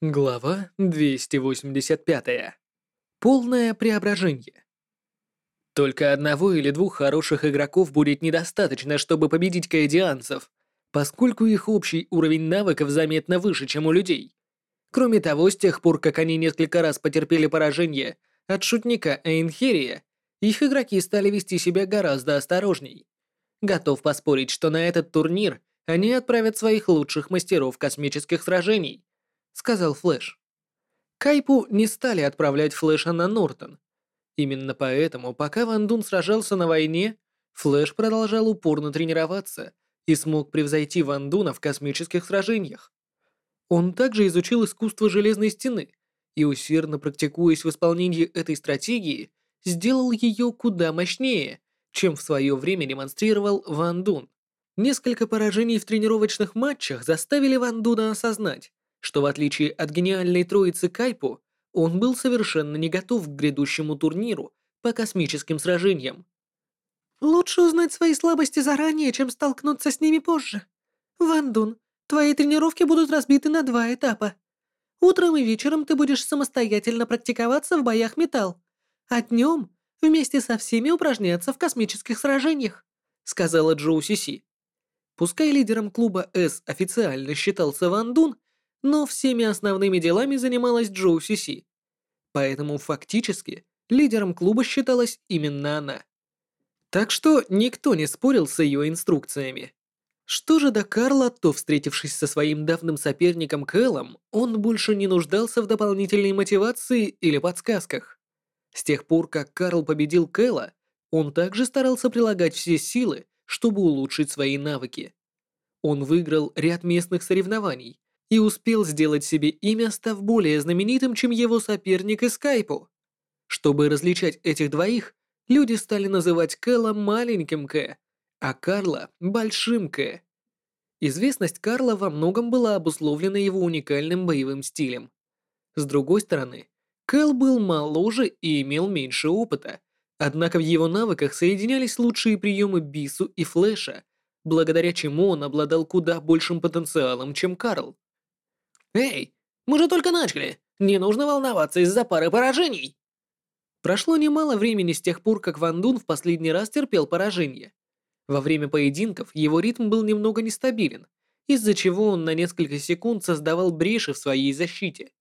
Глава 285. Полное преображение. Только одного или двух хороших игроков будет недостаточно, чтобы победить каэдианцев, поскольку их общий уровень навыков заметно выше, чем у людей. Кроме того, с тех пор, как они несколько раз потерпели поражение от шутника Эйнхерия, их игроки стали вести себя гораздо осторожней. Готов поспорить, что на этот турнир они отправят своих лучших мастеров космических сражений, сказал Флэш. Кайпу не стали отправлять Флэша на Нортон. Именно поэтому, пока Ван Дун сражался на войне, Флэш продолжал упорно тренироваться и смог превзойти Ван Дуна в космических сражениях. Он также изучил искусство Железной Стены и, усердно практикуясь в исполнении этой стратегии, сделал ее куда мощнее, чем в свое время демонстрировал Ван Дун. Несколько поражений в тренировочных матчах заставили Ван Дуна осознать, что в отличие от гениальной троицы Кайпу, он был совершенно не готов к грядущему турниру по космическим сражениям. «Лучше узнать свои слабости заранее, чем столкнуться с ними позже. Ван Дун, твои тренировки будут разбиты на два этапа. Утром и вечером ты будешь самостоятельно практиковаться в боях металл, а днем вместе со всеми упражняться в космических сражениях», сказала Джоу Сиси. Пускай лидером клуба С официально считался Ван Дун, но всеми основными делами занималась Джоу Сиси. Поэтому фактически лидером клуба считалась именно она. Так что никто не спорил с ее инструкциями. Что же до Карла, то, встретившись со своим давним соперником Кэлом, он больше не нуждался в дополнительной мотивации или подсказках. С тех пор, как Карл победил Кэла, он также старался прилагать все силы, чтобы улучшить свои навыки. Он выиграл ряд местных соревнований, и успел сделать себе имя, став более знаменитым, чем его соперник из Скайпу. Чтобы различать этих двоих, люди стали называть Кэла маленьким К, а Карла большим К. Известность Карла во многом была обусловлена его уникальным боевым стилем. С другой стороны, Кэл был моложе и имел меньше опыта, однако в его навыках соединялись лучшие приемы Бису и Флэша, благодаря чему он обладал куда большим потенциалом, чем Карл. «Эй, мы же только начали! Не нужно волноваться из-за пары поражений!» Прошло немало времени с тех пор, как Ван Дун в последний раз терпел поражение. Во время поединков его ритм был немного нестабилен, из-за чего он на несколько секунд создавал бреши в своей защите.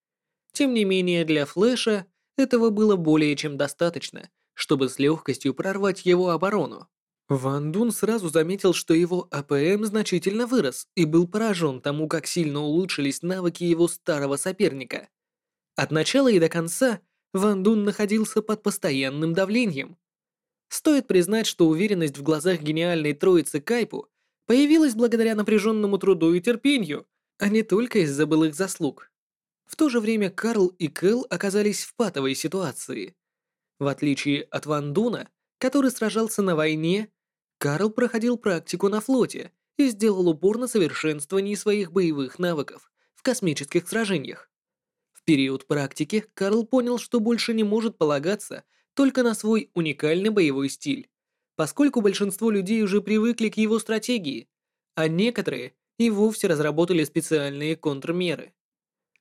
Тем не менее, для Флэша этого было более чем достаточно, чтобы с легкостью прорвать его оборону. Ван Дун сразу заметил, что его АПМ значительно вырос и был поражен тому, как сильно улучшились навыки его старого соперника. От начала и до конца Ван Дун находился под постоянным давлением. Стоит признать, что уверенность в глазах гениальной троицы Кайпу появилась благодаря напряженному труду и терпению, а не только из-за былых заслуг. В то же время Карл и Кэл оказались в патовой ситуации. В отличие от Ван Дуна, который сражался на войне, Карл проходил практику на флоте и сделал упор на совершенствовании своих боевых навыков в космических сражениях. В период практики Карл понял, что больше не может полагаться только на свой уникальный боевой стиль, поскольку большинство людей уже привыкли к его стратегии, а некоторые и вовсе разработали специальные контрмеры.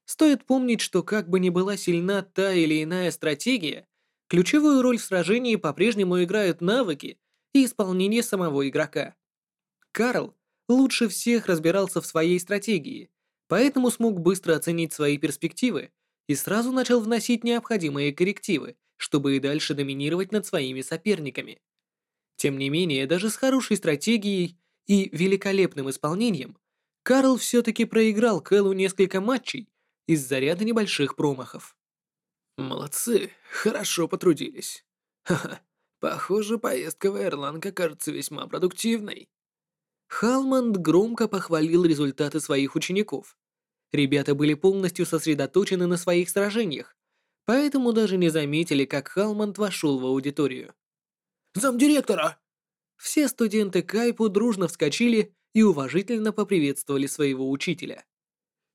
Стоит помнить, что как бы ни была сильна та или иная стратегия, ключевую роль в сражении по-прежнему играют навыки и исполнение самого игрока. Карл лучше всех разбирался в своей стратегии, поэтому смог быстро оценить свои перспективы и сразу начал вносить необходимые коррективы, чтобы и дальше доминировать над своими соперниками. Тем не менее, даже с хорошей стратегией и великолепным исполнением, Карл все-таки проиграл Кэллу несколько матчей из-за ряда небольших промахов. «Молодцы, хорошо потрудились. Ха-ха, Похоже, поездка в Эрланг окажется весьма продуктивной. Халманд громко похвалил результаты своих учеников. Ребята были полностью сосредоточены на своих сражениях, поэтому даже не заметили, как Халманд вошел в аудиторию. «Замдиректора!» Все студенты Кайпу дружно вскочили и уважительно поприветствовали своего учителя.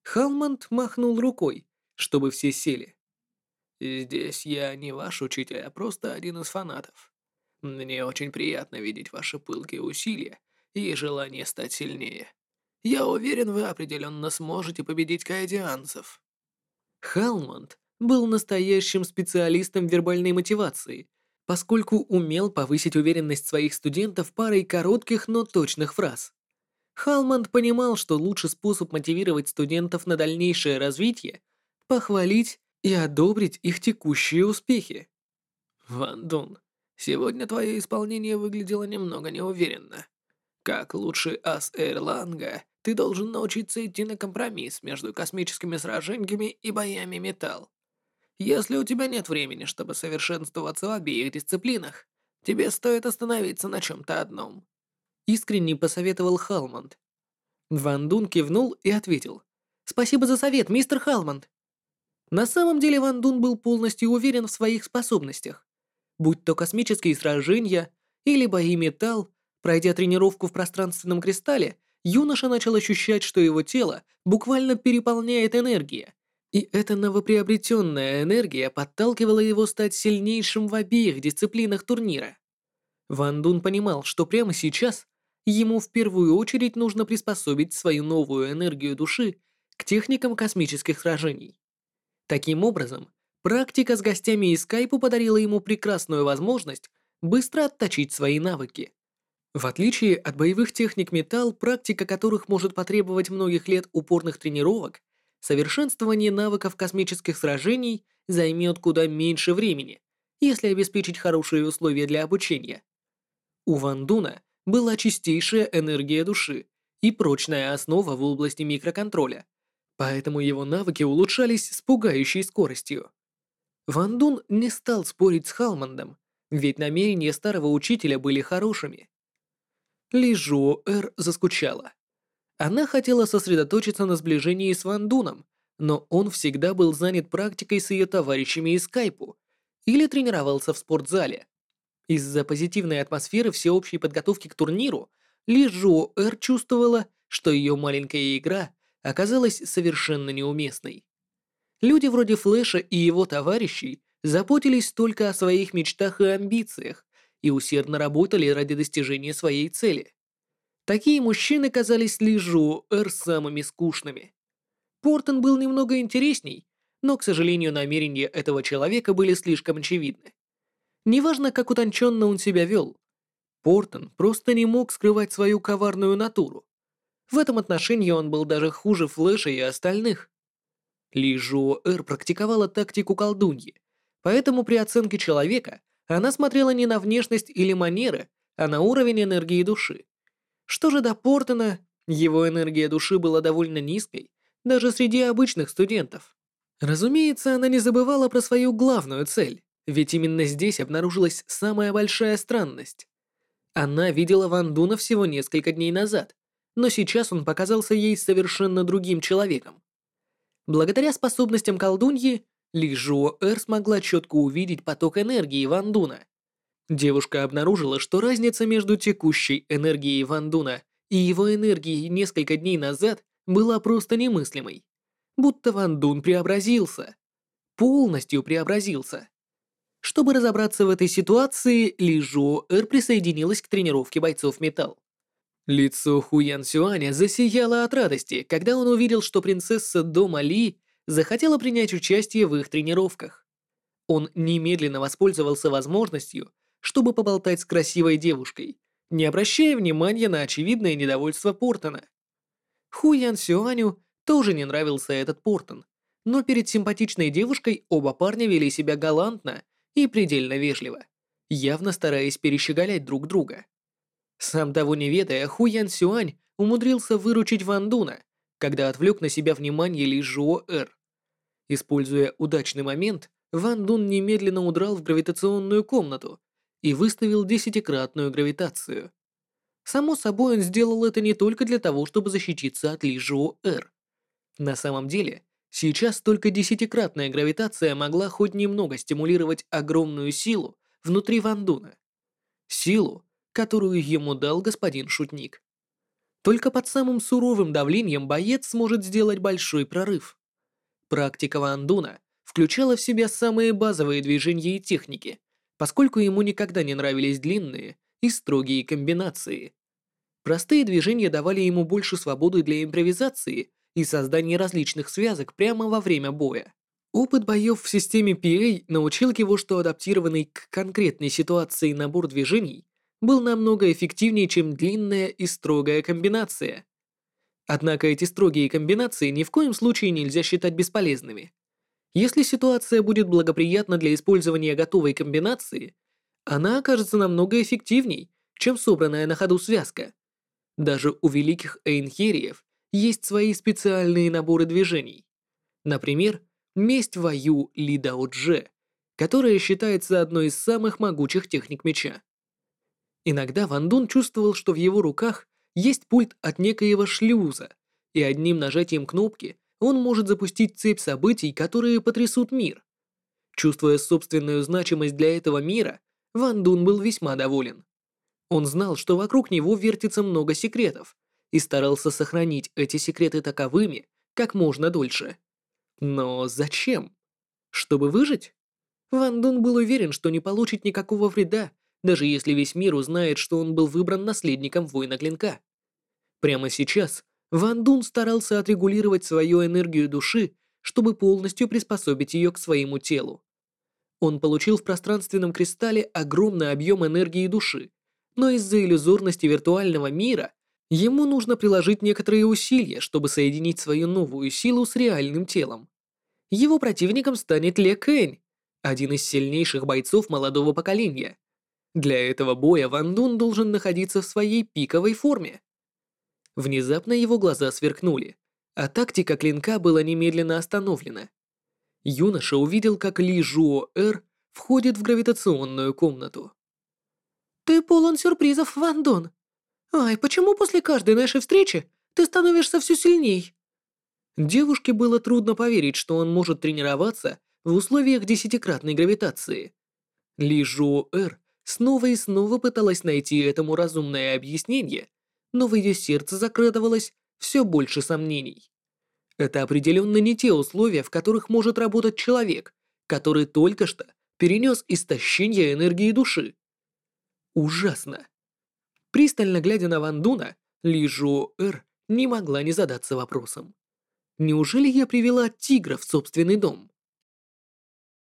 Халманд махнул рукой, чтобы все сели. «Здесь я не ваш учитель, а просто один из фанатов. Мне очень приятно видеть ваши пылкие усилия и желание стать сильнее. Я уверен, вы определенно сможете победить каэдианцев». Халмонд был настоящим специалистом вербальной мотивации, поскольку умел повысить уверенность своих студентов парой коротких, но точных фраз. Халмонд понимал, что лучший способ мотивировать студентов на дальнейшее развитие – похвалить и одобрить их текущие успехи. Ван Дун, сегодня твое исполнение выглядело немного неуверенно. Как лучший ас Эрланга, ты должен научиться идти на компромисс между космическими сражениями и боями металл. Если у тебя нет времени, чтобы совершенствоваться в обеих дисциплинах, тебе стоит остановиться на чем-то одном. Искренне посоветовал Халмонд. Ван Дун кивнул и ответил. «Спасибо за совет, мистер Халмонд». На самом деле Ван Дун был полностью уверен в своих способностях. Будь то космические сражения или бои металл, Пройдя тренировку в пространственном кристалле, юноша начал ощущать, что его тело буквально переполняет энергия. И эта новоприобретенная энергия подталкивала его стать сильнейшим в обеих дисциплинах турнира. Ван Дун понимал, что прямо сейчас ему в первую очередь нужно приспособить свою новую энергию души к техникам космических сражений. Таким образом, практика с гостями из скайпу подарила ему прекрасную возможность быстро отточить свои навыки. В отличие от боевых техник металл, практика которых может потребовать многих лет упорных тренировок, совершенствование навыков космических сражений займет куда меньше времени, если обеспечить хорошие условия для обучения. У Ван Дуна была чистейшая энергия души и прочная основа в области микроконтроля, поэтому его навыки улучшались с пугающей скоростью. Ван Дун не стал спорить с Халмандом, ведь намерения старого учителя были хорошими. Ли Жуо Эр заскучала. Она хотела сосредоточиться на сближении с Ван Дуном, но он всегда был занят практикой с ее товарищами из скайпу или тренировался в спортзале. Из-за позитивной атмосферы всеобщей подготовки к турниру Ли Жуо Эр чувствовала, что ее маленькая игра оказалась совершенно неуместной. Люди вроде Флэша и его товарищей заботились только о своих мечтах и амбициях, и усердно работали ради достижения своей цели. Такие мужчины казались Лижу Эр самыми скучными. Портон был немного интересней, но, к сожалению, намерения этого человека были слишком очевидны. Неважно, как утонченно он себя вел, Портон просто не мог скрывать свою коварную натуру. В этом отношении он был даже хуже Флэша и остальных. Ли Жуо Эр практиковала тактику колдуньи, поэтому при оценке человека она смотрела не на внешность или манеры, а на уровень энергии души. Что же до Портона, его энергия души была довольно низкой, даже среди обычных студентов. Разумеется, она не забывала про свою главную цель, ведь именно здесь обнаружилась самая большая странность. Она видела Ван Дуна всего несколько дней назад, но сейчас он показался ей совершенно другим человеком. Благодаря способностям колдуньи, Ли Жуо Эр смогла четко увидеть поток энергии Ван Дуна. Девушка обнаружила, что разница между текущей энергией Ван Дуна и его энергией несколько дней назад была просто немыслимой. Будто Ван Дун преобразился. Полностью преобразился. Чтобы разобраться в этой ситуации, Ли Жуо Эр присоединилась к тренировке бойцов металл. Лицо Хуян Сюаня засияло от радости, когда он увидел, что принцесса Дома Ли захотела принять участие в их тренировках. Он немедленно воспользовался возможностью, чтобы поболтать с красивой девушкой, не обращая внимания на очевидное недовольство Портона. Ху Ян Сюаню тоже не нравился этот Портон, но перед симпатичной девушкой оба парня вели себя галантно и предельно вежливо, явно стараясь перещеголять друг друга. Сам того не ведая, Ху Ян Сюань умудрился выручить Ван Дуна, когда отвлек на себя внимание Ли Жуо Эр. Используя удачный момент, Ван Дун немедленно удрал в гравитационную комнату и выставил десятикратную гравитацию. Само собой, он сделал это не только для того, чтобы защититься от Ли Жуо Эр. На самом деле, сейчас только десятикратная гравитация могла хоть немного стимулировать огромную силу внутри Ван Дуна. Силу, которую ему дал господин Шутник. Только под самым суровым давлением боец сможет сделать большой прорыв. Практика Вандуна включала в себя самые базовые движения и техники, поскольку ему никогда не нравились длинные и строгие комбинации. Простые движения давали ему больше свободы для импровизации и создания различных связок прямо во время боя. Опыт боев в системе PA научил его, что адаптированный к конкретной ситуации набор движений был намного эффективнее, чем длинная и строгая комбинация. Однако эти строгие комбинации ни в коем случае нельзя считать бесполезными. Если ситуация будет благоприятна для использования готовой комбинации, она окажется намного эффективней, чем собранная на ходу связка. Даже у великих эйнхериев есть свои специальные наборы движений. Например, месть Ваю Ли Дао которая считается одной из самых могучих техник меча. Иногда Ван Дун чувствовал, что в его руках есть пульт от некоего шлюза, и одним нажатием кнопки он может запустить цепь событий, которые потрясут мир. Чувствуя собственную значимость для этого мира, Ван Дун был весьма доволен. Он знал, что вокруг него вертится много секретов, и старался сохранить эти секреты таковыми как можно дольше. Но зачем? Чтобы выжить? Ван Дун был уверен, что не получит никакого вреда, даже если весь мир узнает, что он был выбран наследником воина клинка. Прямо сейчас Ван Дун старался отрегулировать свою энергию души, чтобы полностью приспособить ее к своему телу. Он получил в пространственном кристалле огромный объем энергии души, но из-за иллюзорности виртуального мира ему нужно приложить некоторые усилия, чтобы соединить свою новую силу с реальным телом. Его противником станет Ле Кэнь, один из сильнейших бойцов молодого поколения. Для этого боя Ван Дун должен находиться в своей пиковой форме. Внезапно его глаза сверкнули, а тактика клинка была немедленно остановлена. Юноша увидел, как Ли Жуо Эр входит в гравитационную комнату. «Ты полон сюрпризов, Ван Дун. Ай, почему после каждой нашей встречи ты становишься все сильней?» Девушке было трудно поверить, что он может тренироваться в условиях десятикратной гравитации. Ли Жуо Эр снова и снова пыталась найти этому разумное объяснение, но в ее сердце закрадывалось все больше сомнений. Это определенно не те условия, в которых может работать человек, который только что перенес истощение энергии души. Ужасно. Пристально глядя на Ван Дуна, Ли Жуо не могла не задаться вопросом. Неужели я привела тигра в собственный дом?